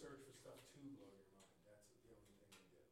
search for stuff to blow your mind. That's the only thing I did.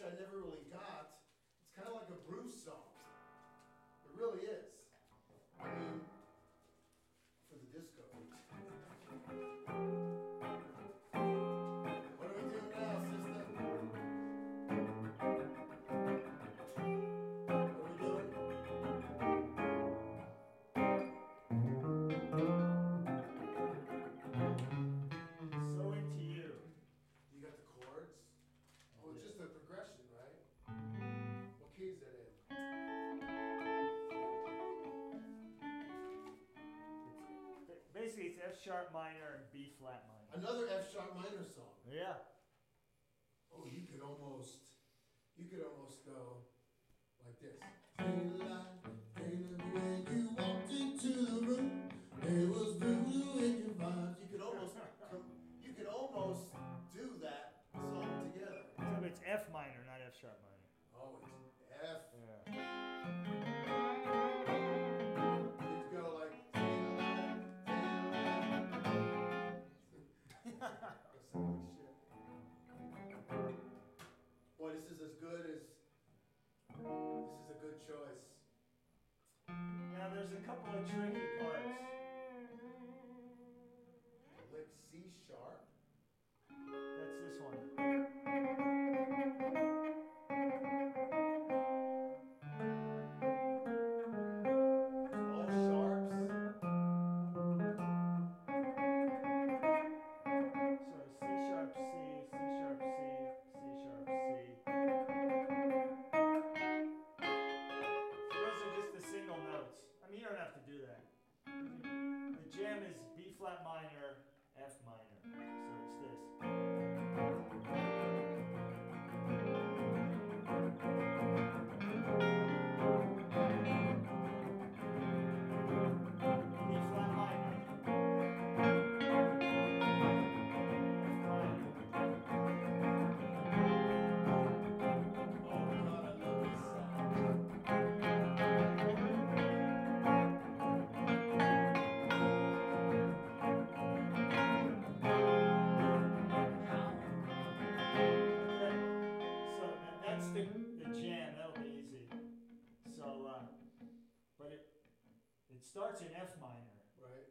which I never really sharp minor and B flat minor. Another F sharp minor song. Yeah. good this is a good choice. Now there's a couple of tricky parts. it starts in F minor. Right.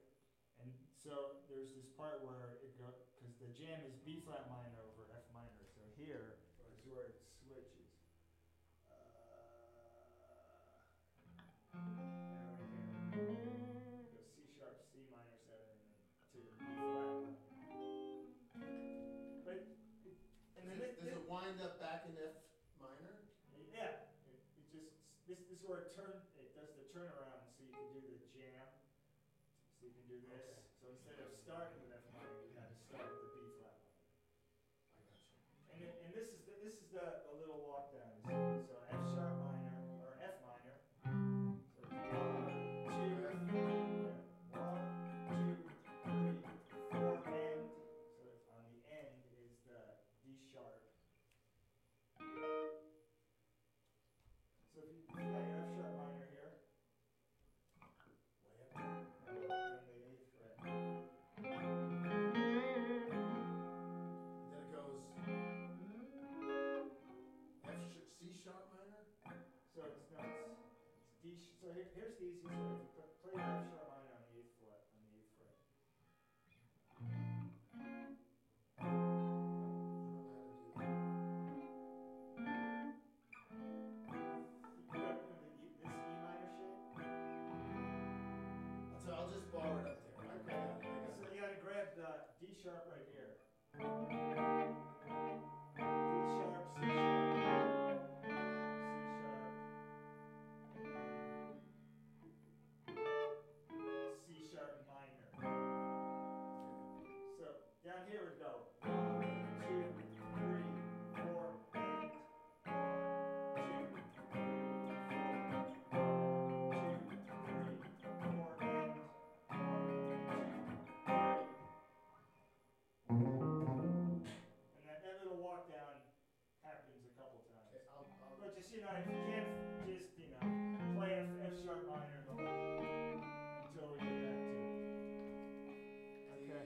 And so there's this part where it goes, because the jam is B flat minor, start easy for. you know, if you can't just, you know, play F, F sharp minor the whole until we get back to it. Okay.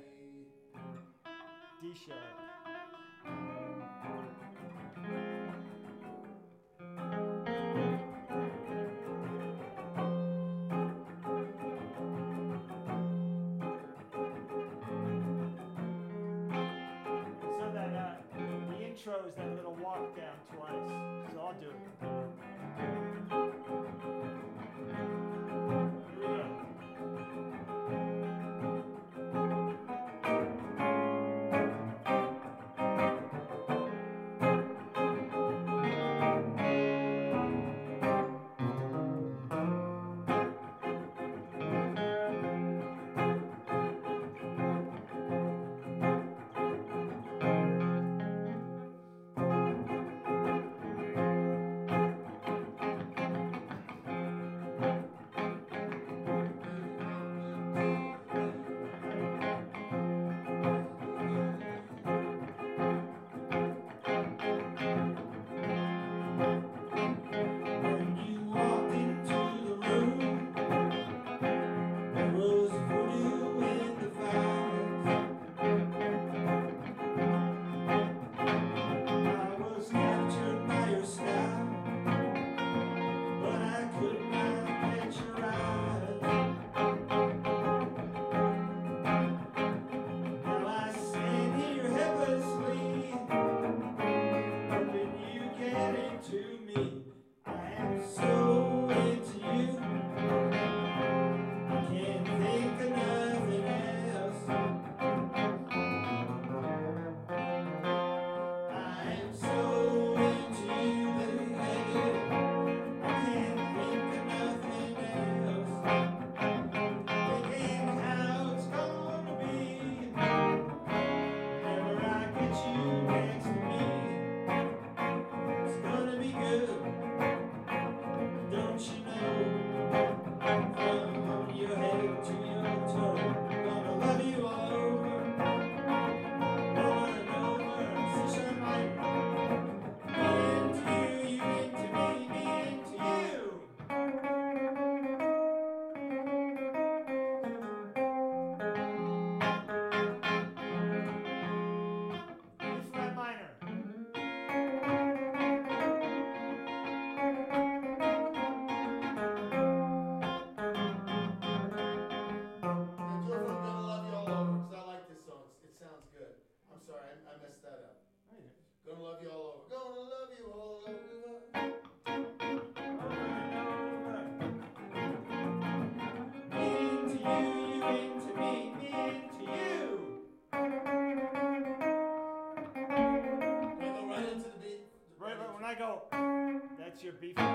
D sharp. So that uh, the intro is that little walk down twice, so I'll do it. before.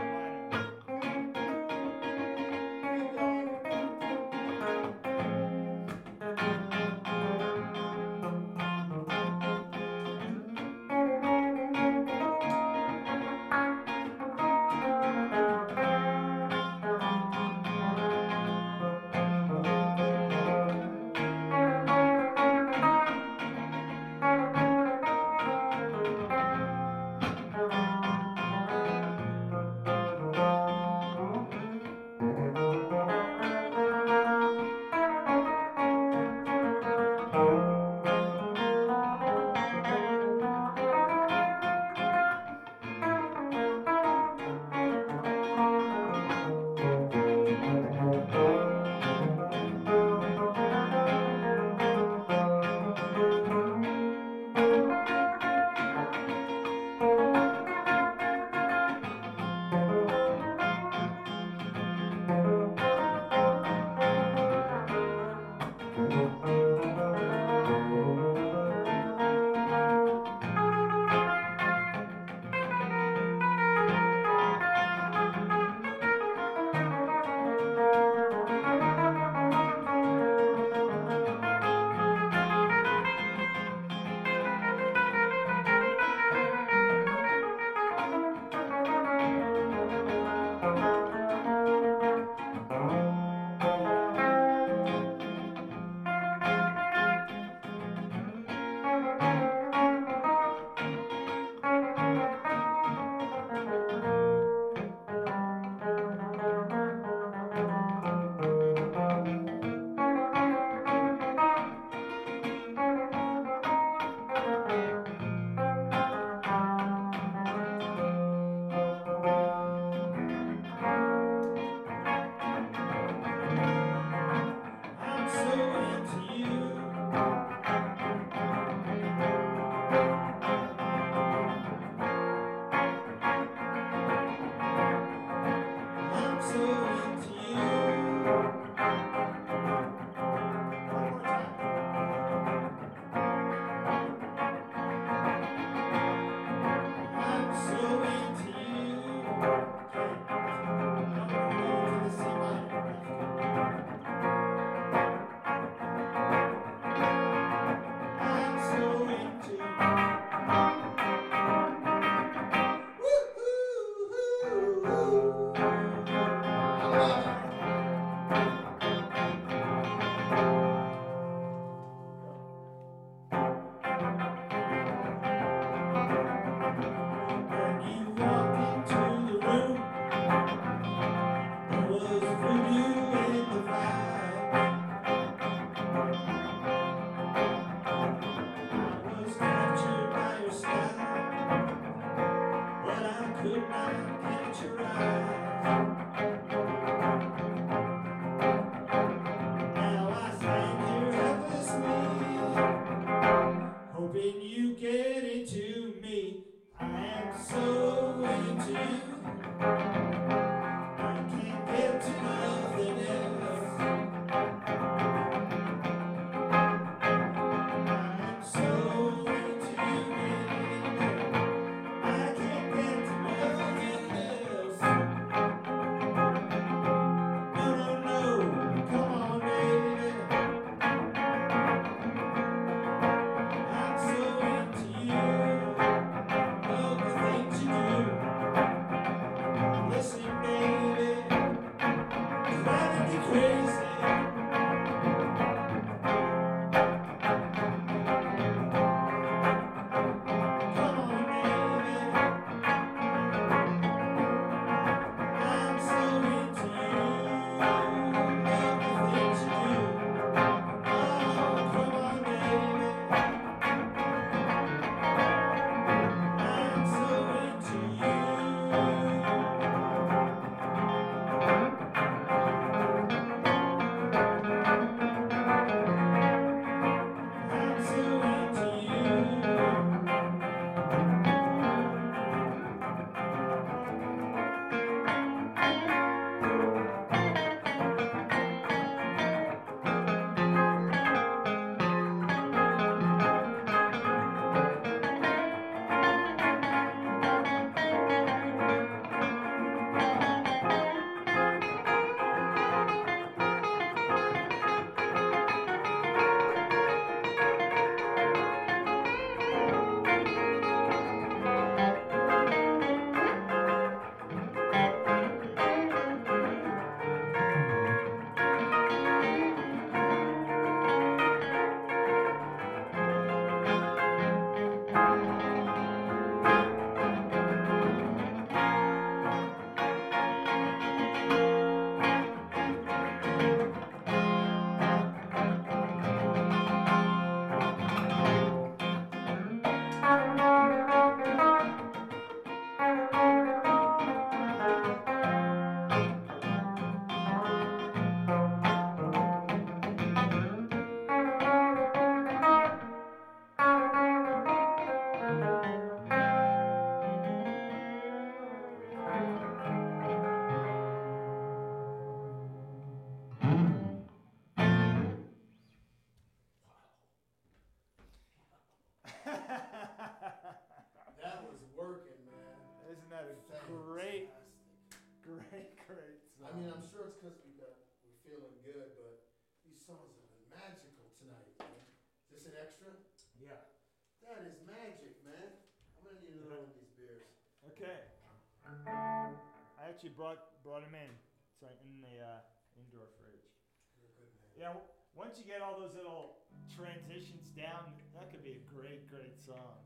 Brought brought him in. It's like in the uh, indoor fridge. You're a good man. Yeah. w- Once you get all those little transitions down, that could be a great, great song.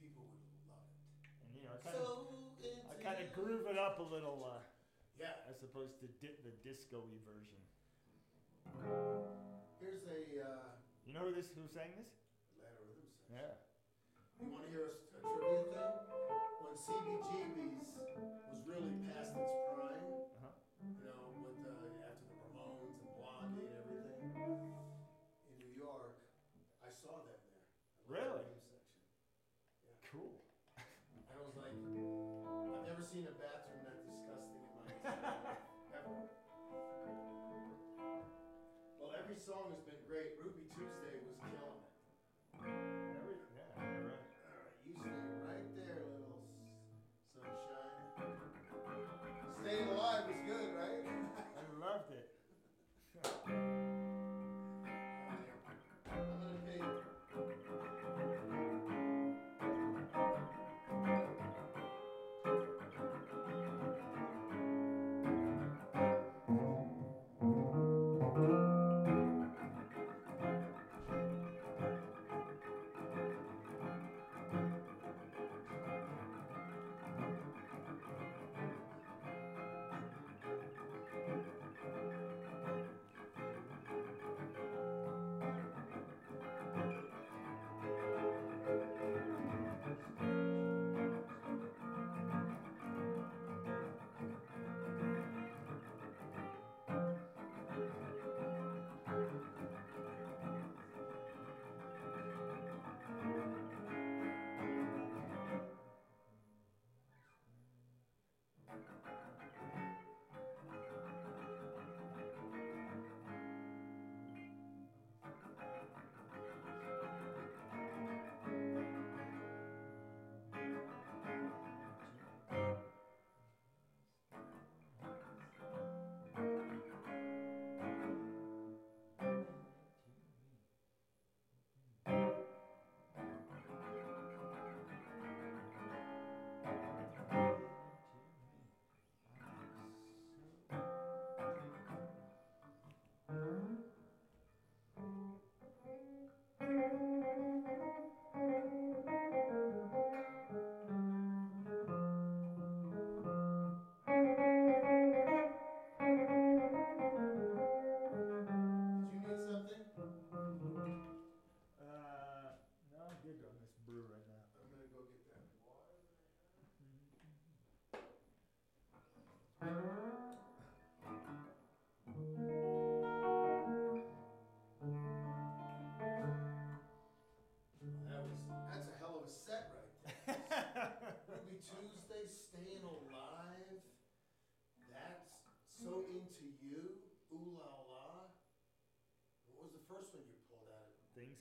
People would love it. And you know, I kind of So I kind of groove it up a little, uh, Yeah. as opposed to di- the disco-y version. Here's a uh, You know who this? Who sang this? Atlanta rhythm section. Yeah. You want to hear a, s- a trivia thing? CBGB's was really past its prime, Uh-huh. you know, with uh, after the Ramones and Blondie and everything, in New York, I saw them there. Really? Section. Cool. And I was like, I've never seen a bathroom that disgusting in my life, ever. Well, every song has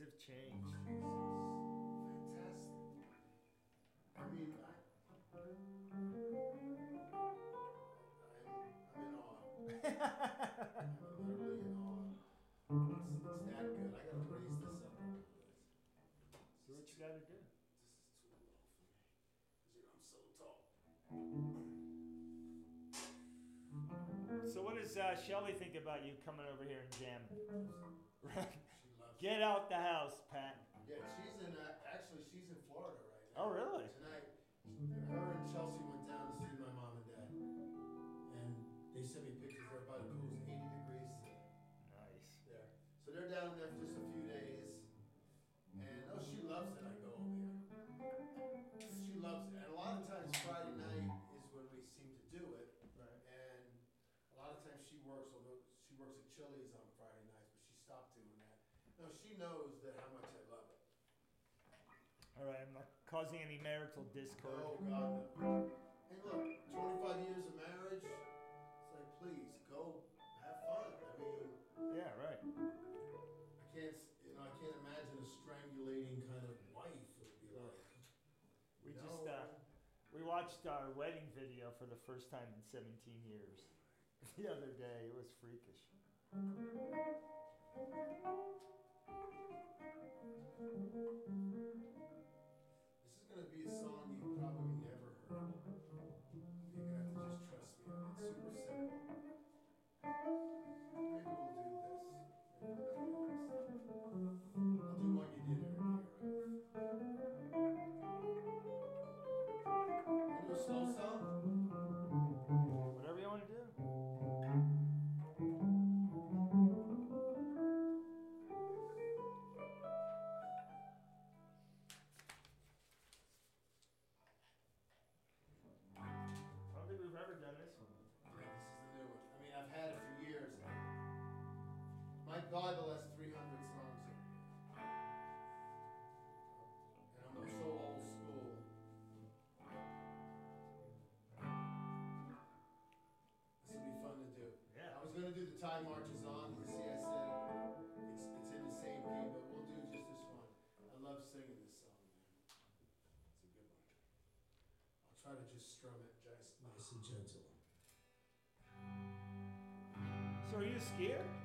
have changed. Fantastic. I mean, I. I'm, I'm in awe. I'm literally in awe. It's, it's that good. I gotta raise this up a little bit. Do what you gotta do. This is too low for me. 'Cause, you know, I'm so tall. So what does uh, Shelly think about you coming over here and jamming? Right. Get out the house, Pat. Yeah, she's in, uh, actually, she's in Florida right now. Oh, really? Tonight, her and Chelsea went down to see my mom and dad. And they sent me pictures, knows that how much I love it. All right, I'm not causing any marital discord. Oh God, no. Look, 25 years of marriage. It's like, please go have fun. I mean, yeah, right. I can't, you know, I can't imagine a strangulating kind of wife would be like. We no. just uh, we watched our wedding video for the first time in 17 years. The other day, it was freakish. This is going to be a song you probably Probably the last 300 songs. And I'm so old school. This will be fun to do. Yeah. I was going to do the Time Marches On. You see, I said it's, it's in the same key, but we'll do just this one. I love singing this song, man. It's a good one. I'll try to just strum it just nice and gentle. So are you scared?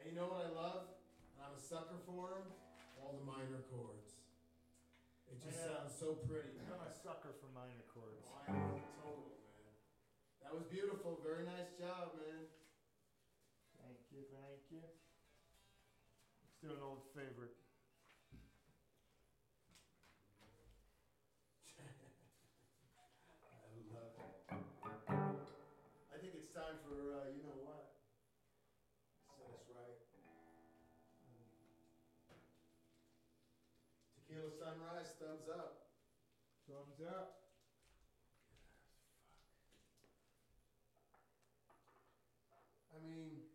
And you know what I love? And I'm a sucker for 'em? All the minor chords. It just Yeah. sounds so pretty. I'm a sucker for minor chords. Oh, minor, total, man. That was beautiful. Very nice job, man. Thank you, thank you. Let's do an old favorite. Sunrise, thumbs up. Thumbs up. I mean,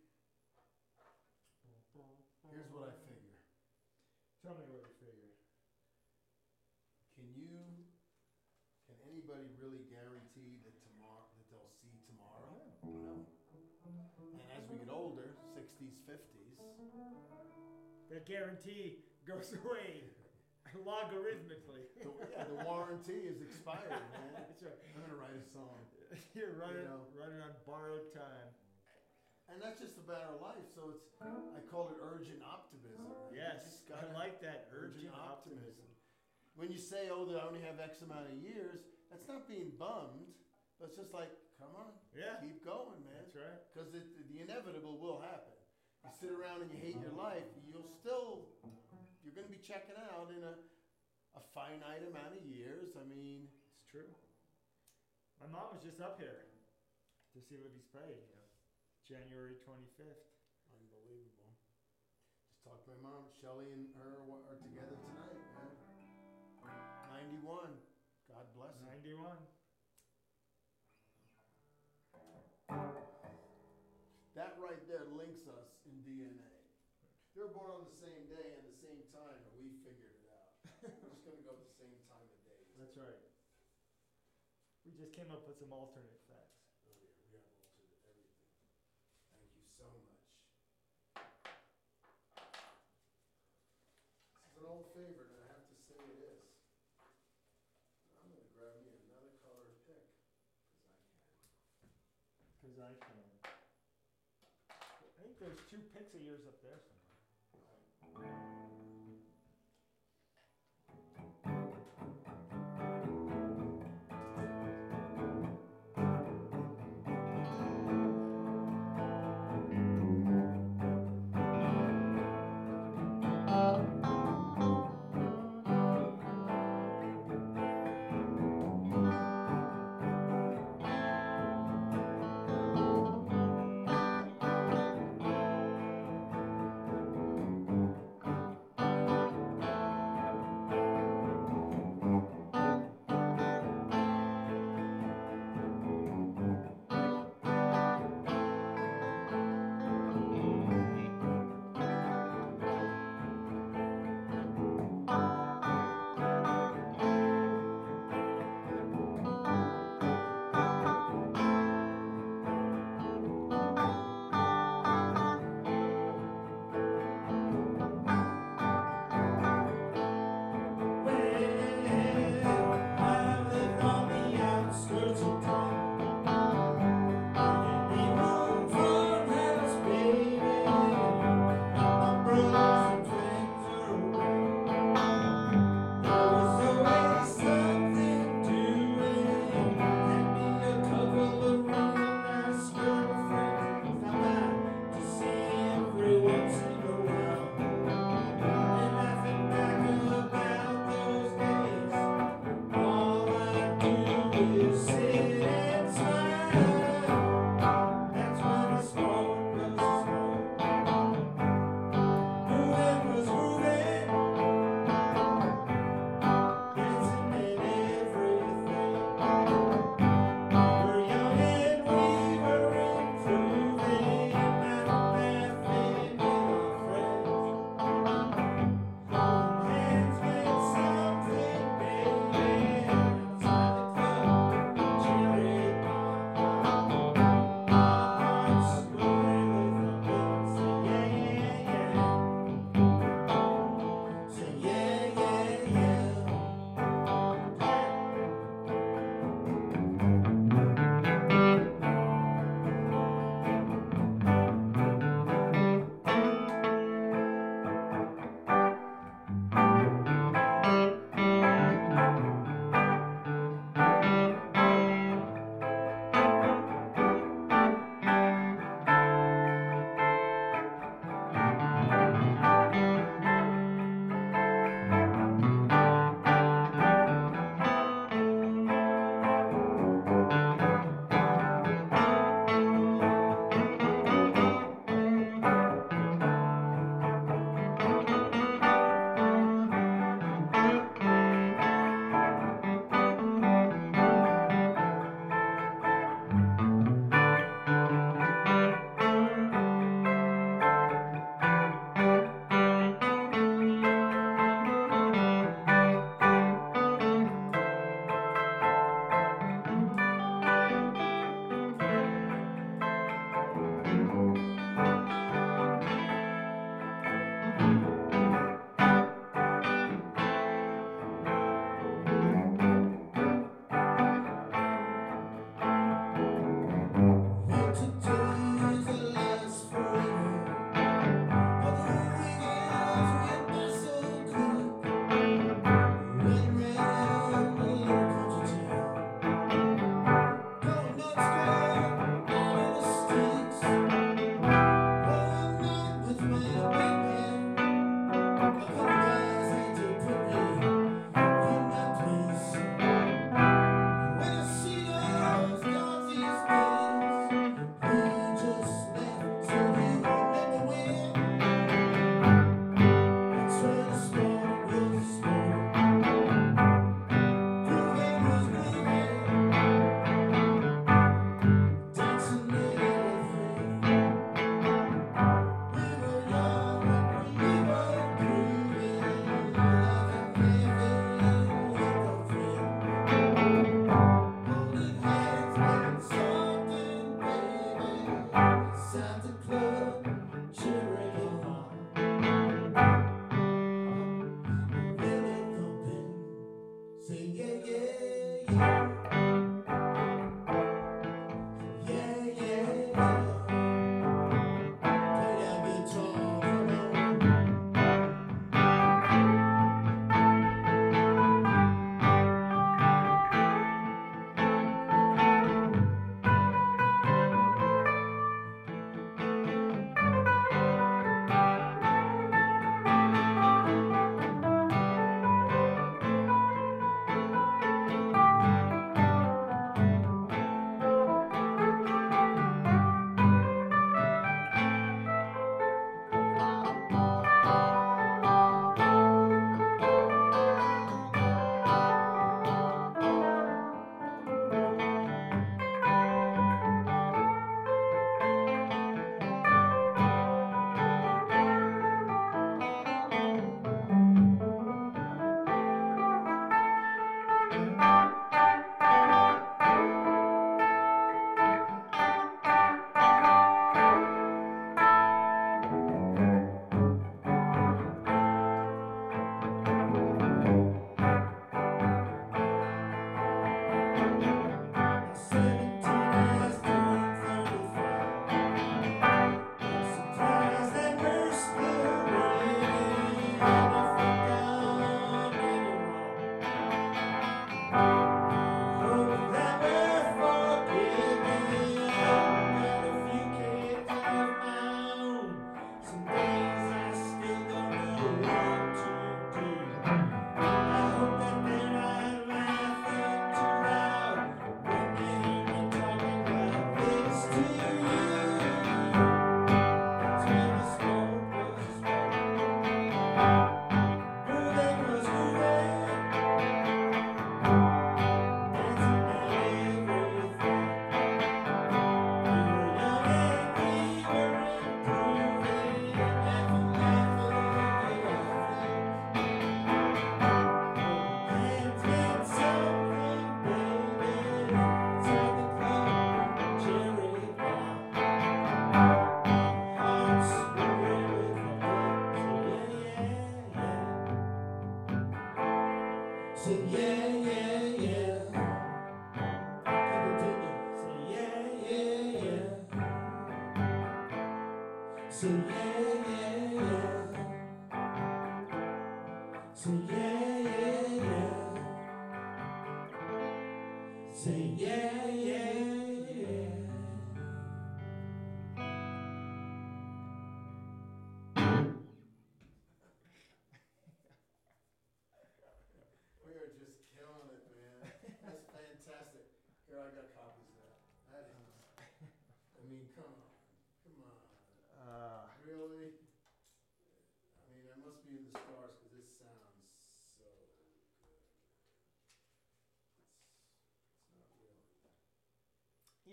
here's what I figure. Tell me what you figure. Can you, can anybody really guarantee that tomorrow, that they'll see tomorrow? No. And as we get older, sixties, fifties, That guarantee goes away logarithmically. the, yeah, the warranty is expired, man. That's right. I'm gonna write a song. You're running, know. running on borrowed time. And that's just about our life, so it's, I call it urgent optimism. You Yes, I like that urgent optimism. When you say, oh, that I only have X amount of years, that's not being bummed, it's just like, come on, Yeah, keep going, man. that's right. Because the inevitable will happen. You sit around and you hate your life, you'll still, you're going to be checking out in a, a finite amount of years. I mean, It's true. My mom was just up here to see what he's paid. Know, January 25th. unbelievable. Just talked to my mom. Shelly and her are together tonight, man. 91. God bless her. 91. Just came up with some alternate facts. Oh yeah, we have altered everything. Thank you so much. This is an old favorite, and I have to say it is. I'm gonna grab me another color pick, cause I can. Because I can. I think there's two pics of yours up there somewhere.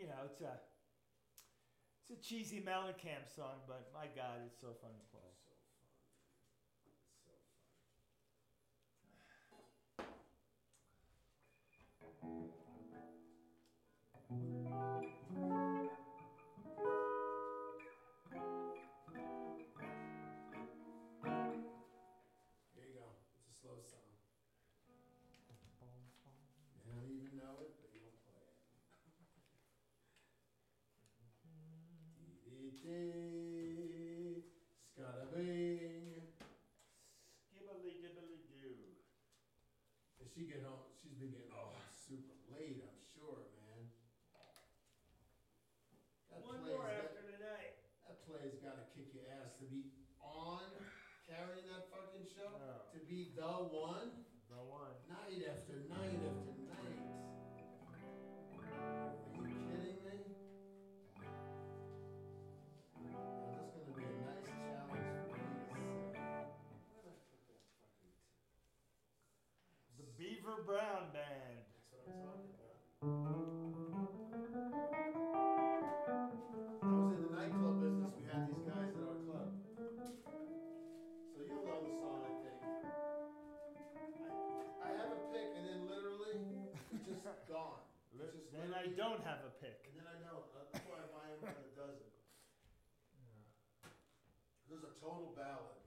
you know, it's a it's a cheesy Mellencamp song, but my God, it's so fun to play. don't have a pick. And then I know, uh, that's why I buy by the dozen. There's a total ballad.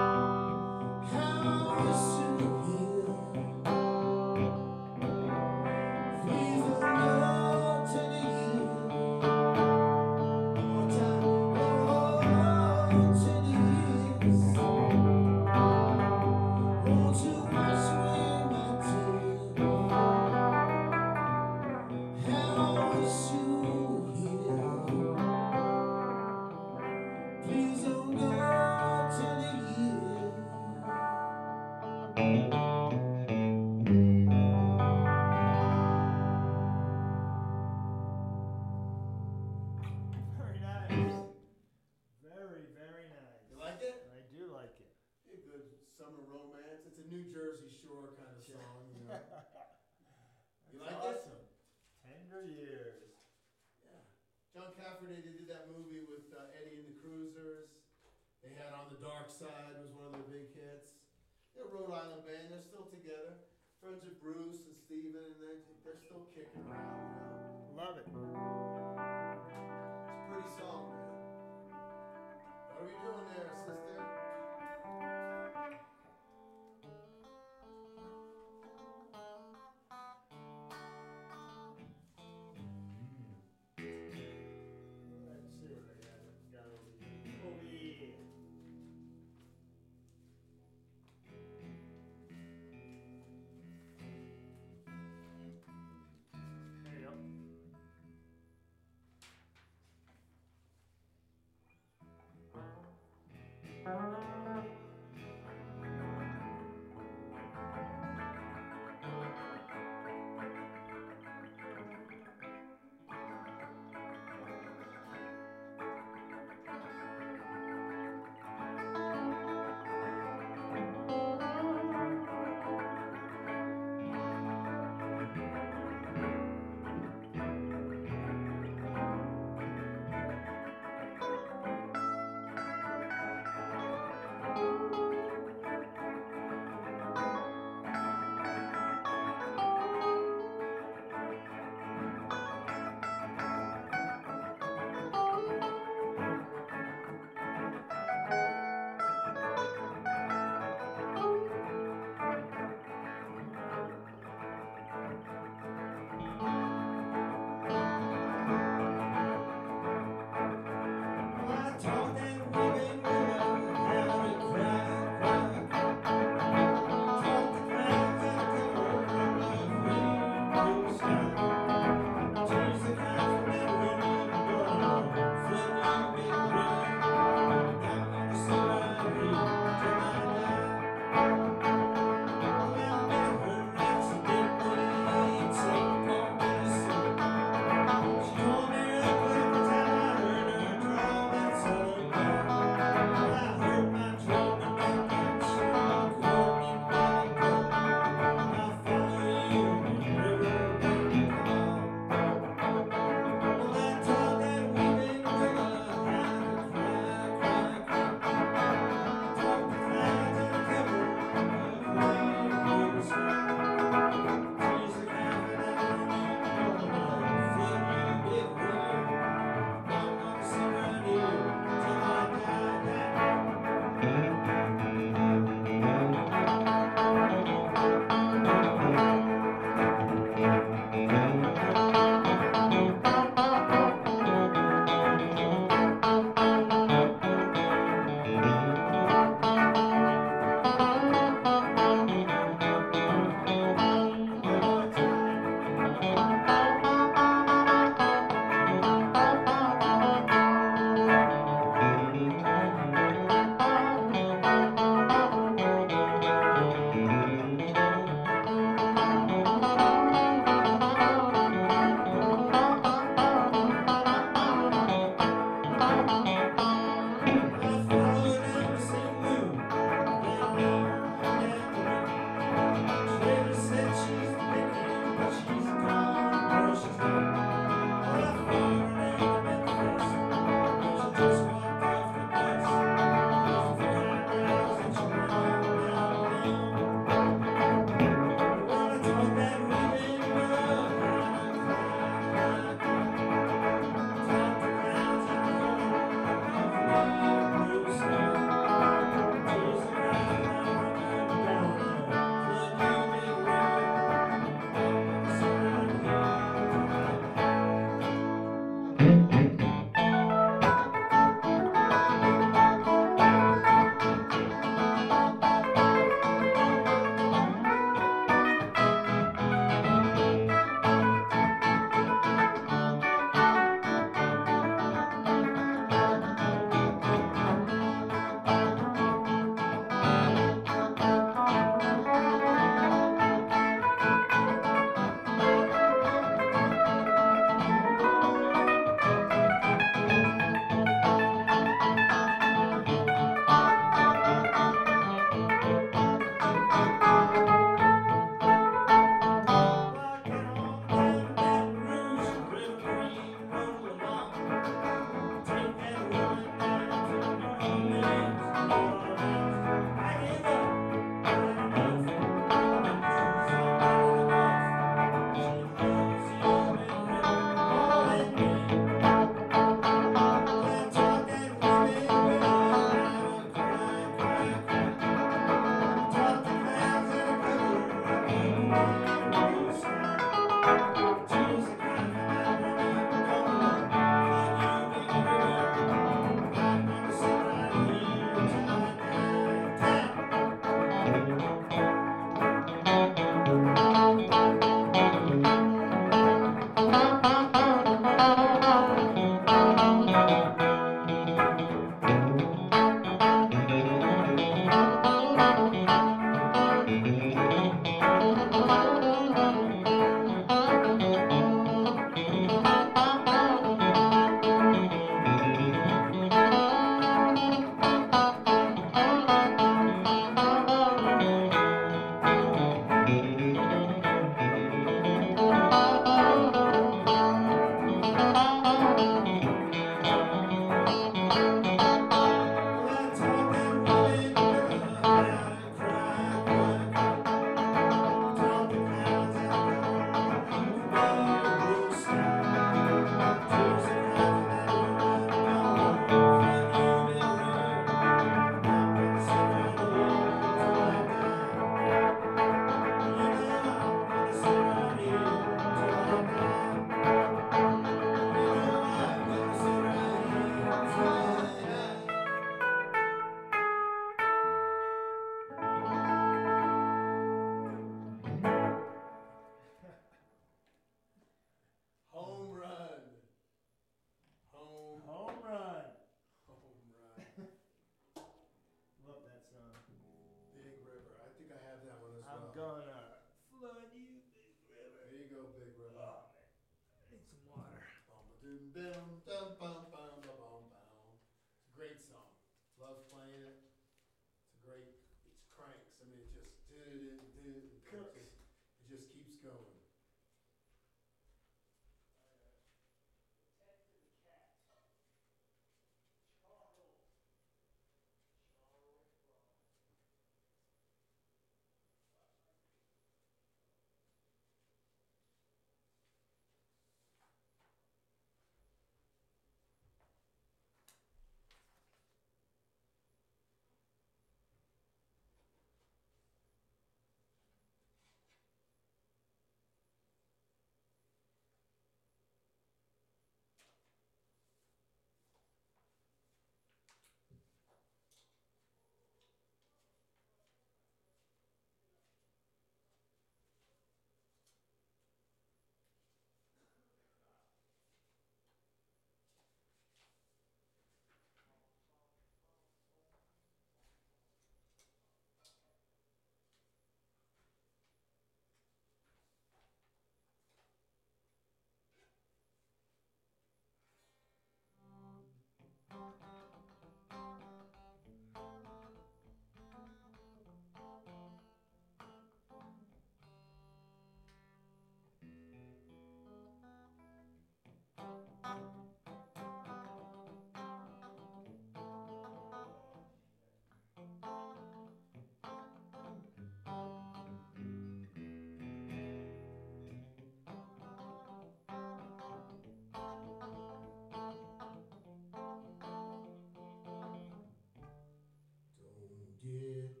Yeah.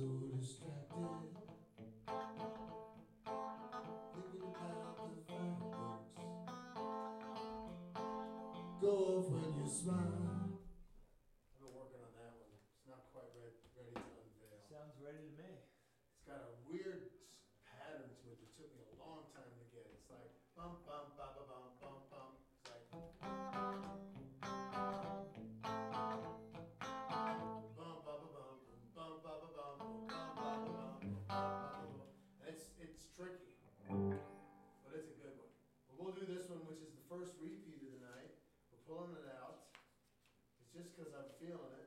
so distracted Thinking about the fireworks Go off when you smile. feeling it.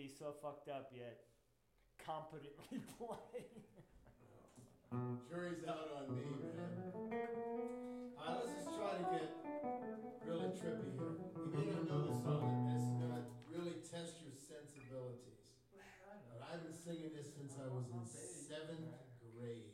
be so fucked up yet competently playing. Jury's out on me, man. Uh, I was just trying to get really trippy here. You may not know this song, and it's not really test your sensibilities. But I've been singing this since I was in seventh grade.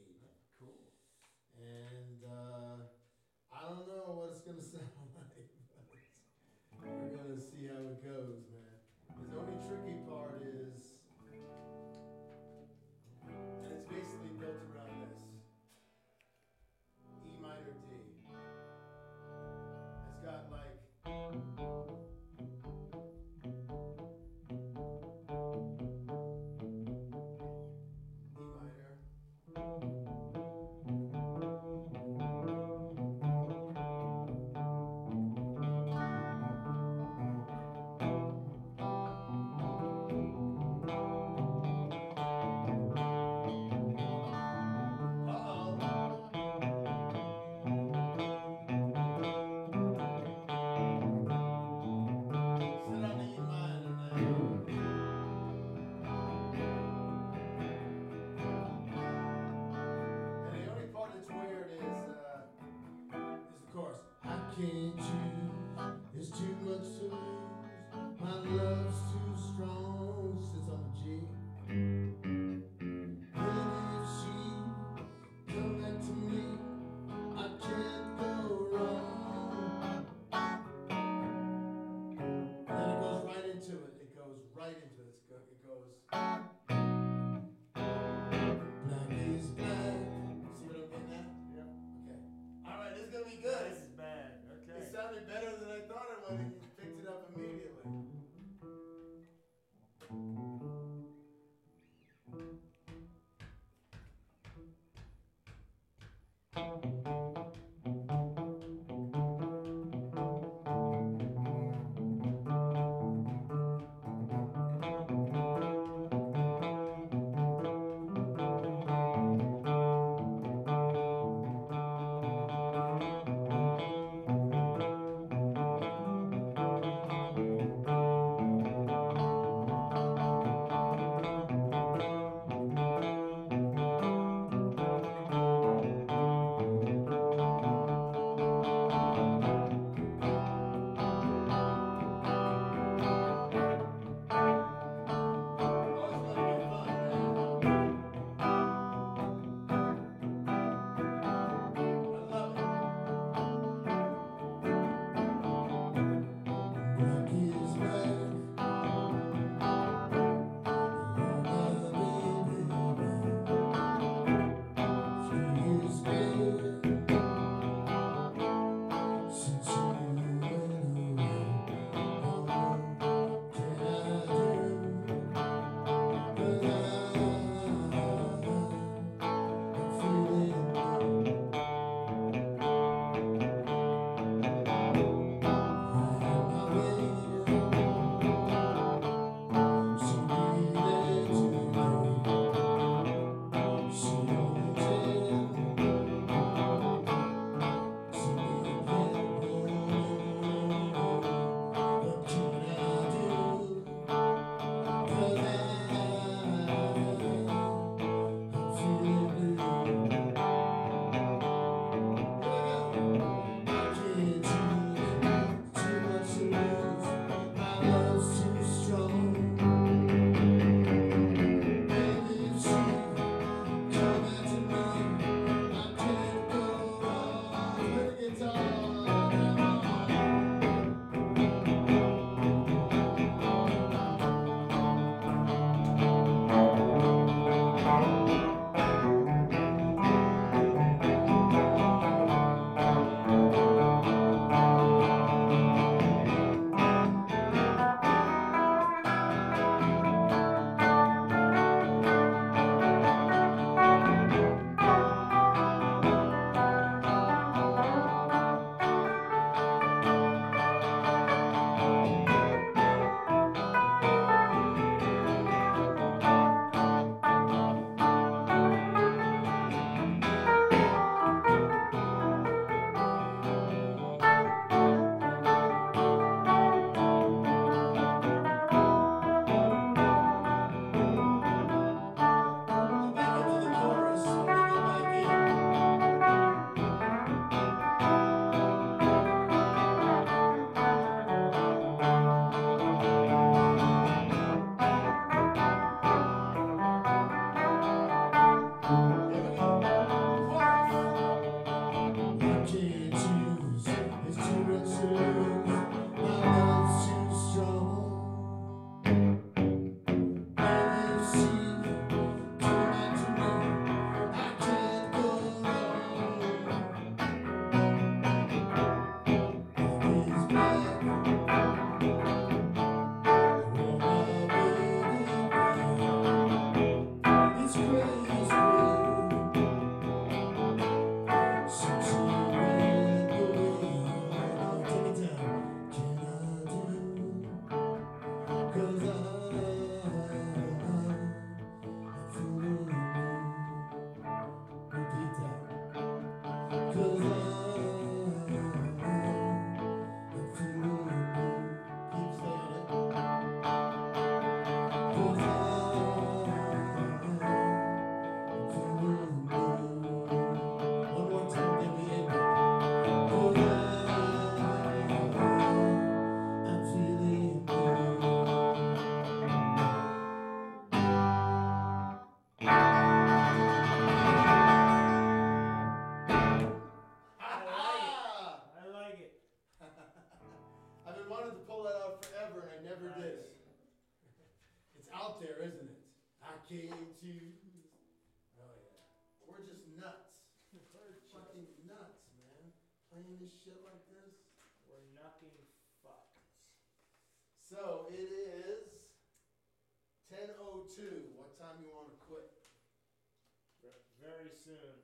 Soon.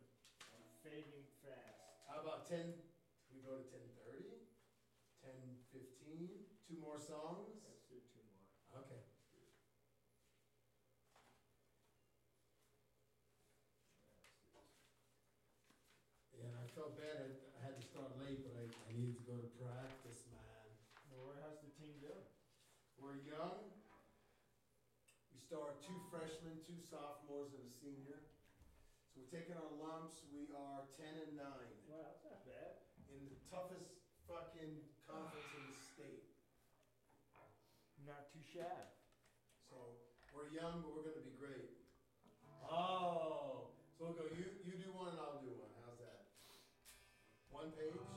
I'm fading fast. How about ten, we go to ten thirty? Ten fifteen? Two more songs? Let's do two more. Okay. Yeah, I felt bad, I, I had to start late, but I, I needed to go to practice, man. Well, what- how's the team doing? We're young. We start two freshmen, two sophomores, and a senior. Taking our lumps. We are ten and nine Well, that's not bad. in the toughest fucking conference in the state. Not too shabby. So we're young, but we're gonna be great. Oh, so we'll go. You you do one and I'll do one. How's that? One page.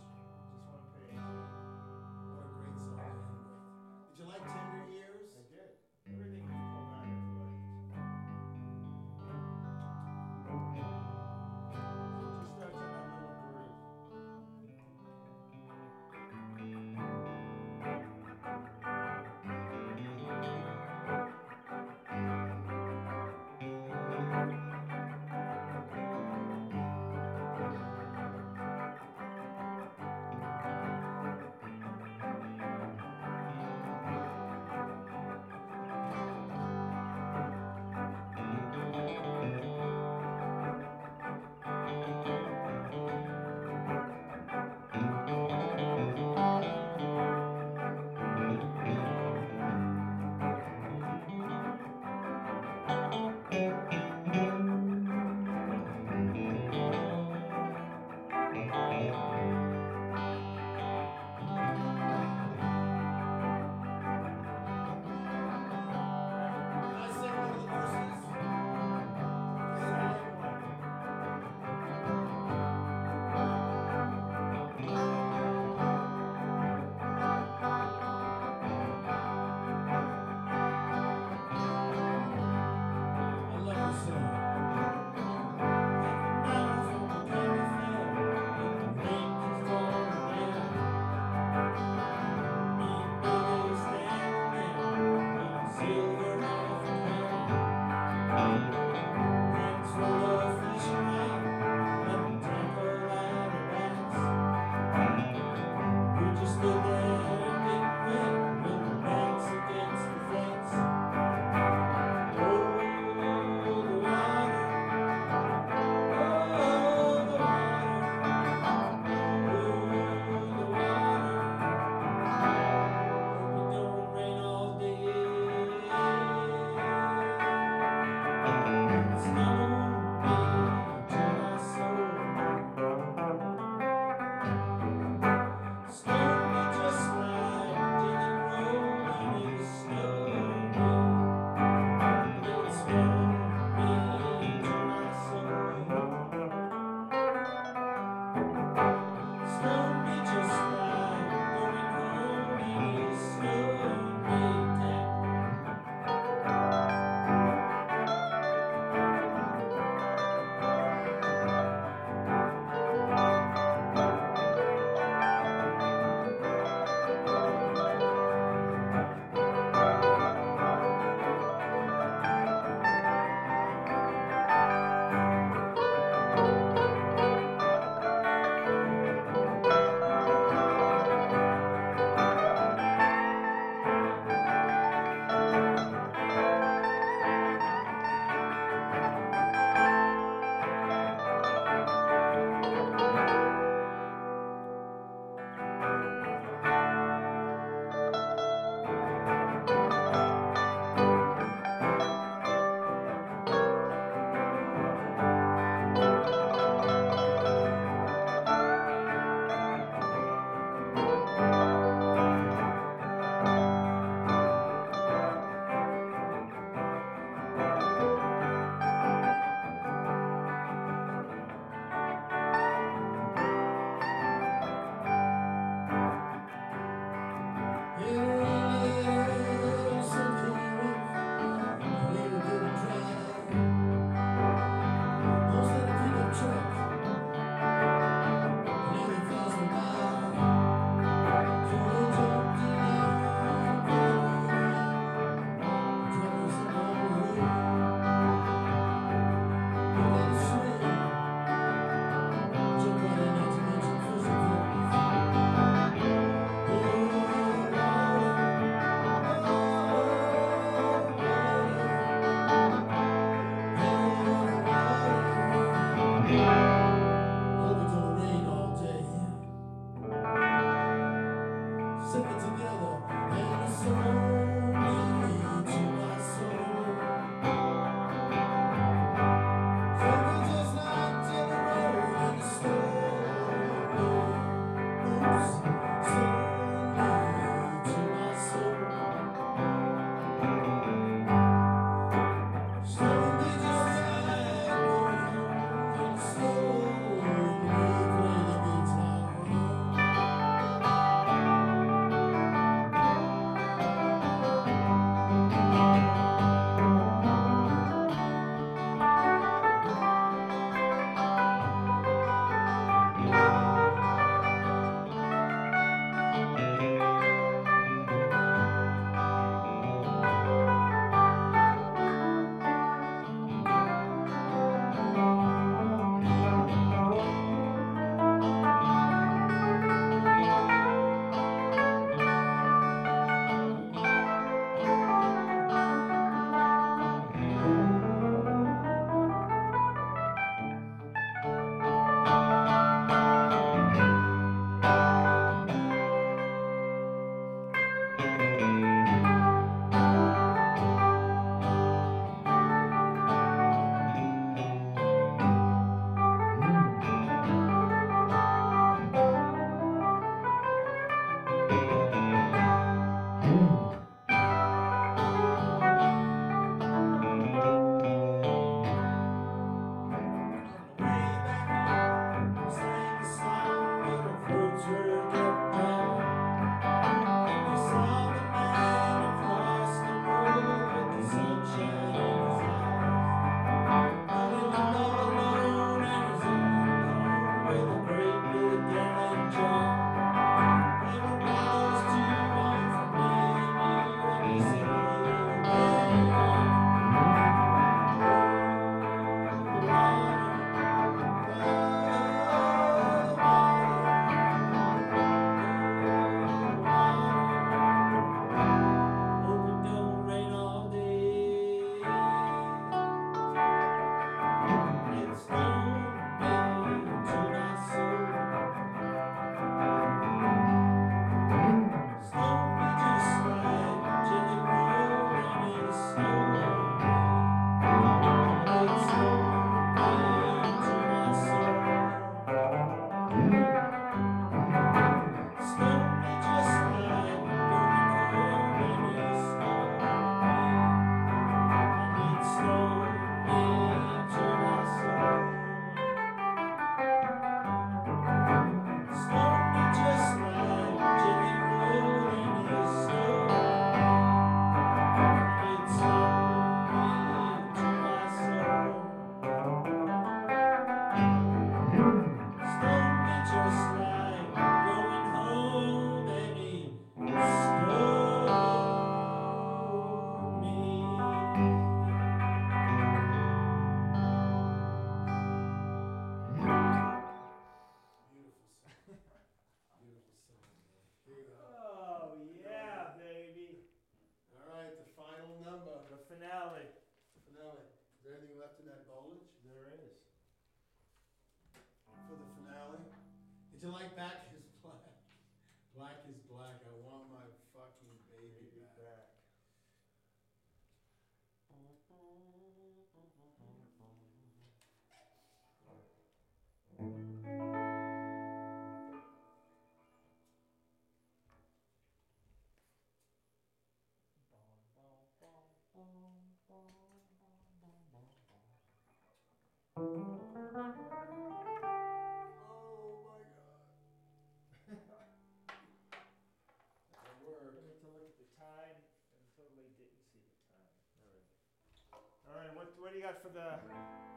For the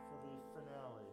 for the finale.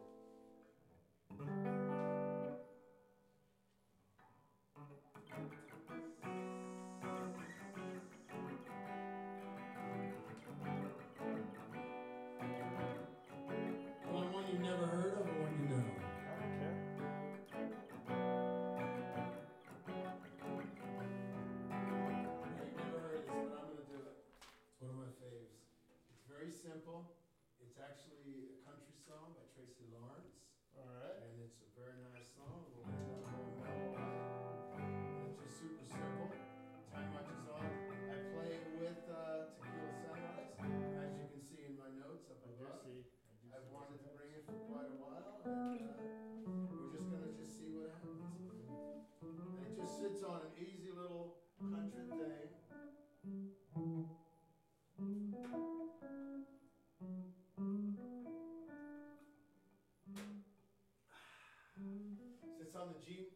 On the G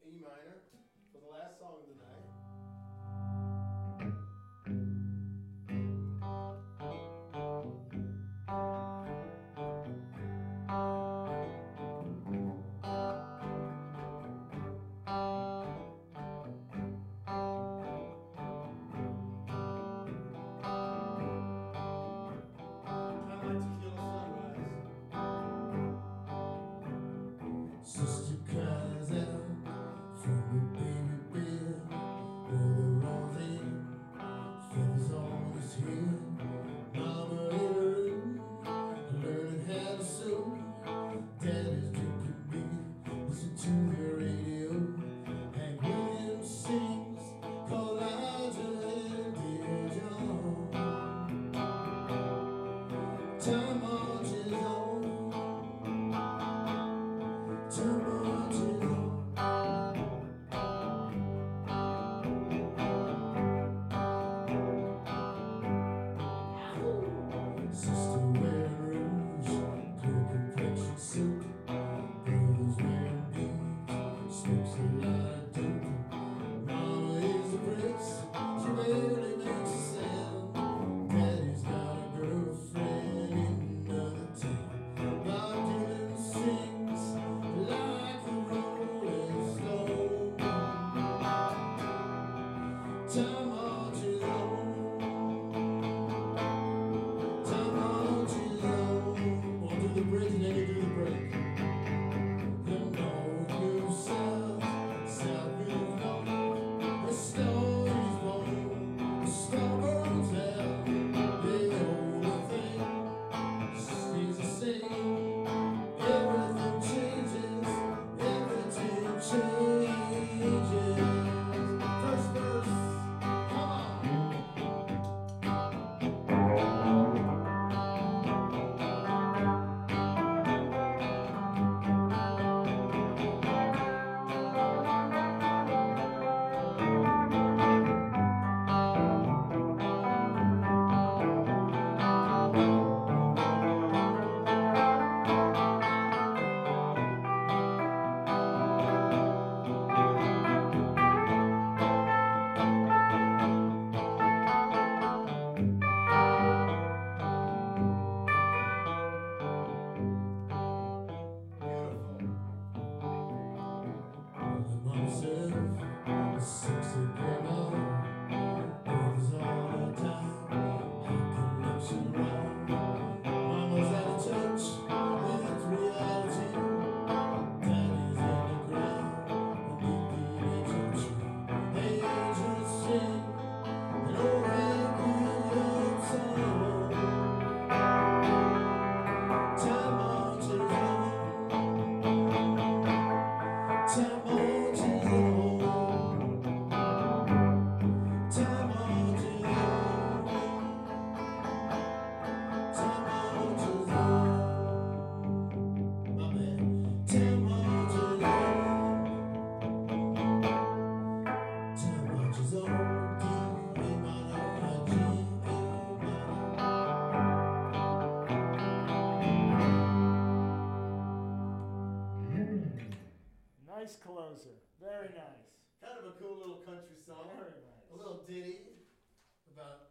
about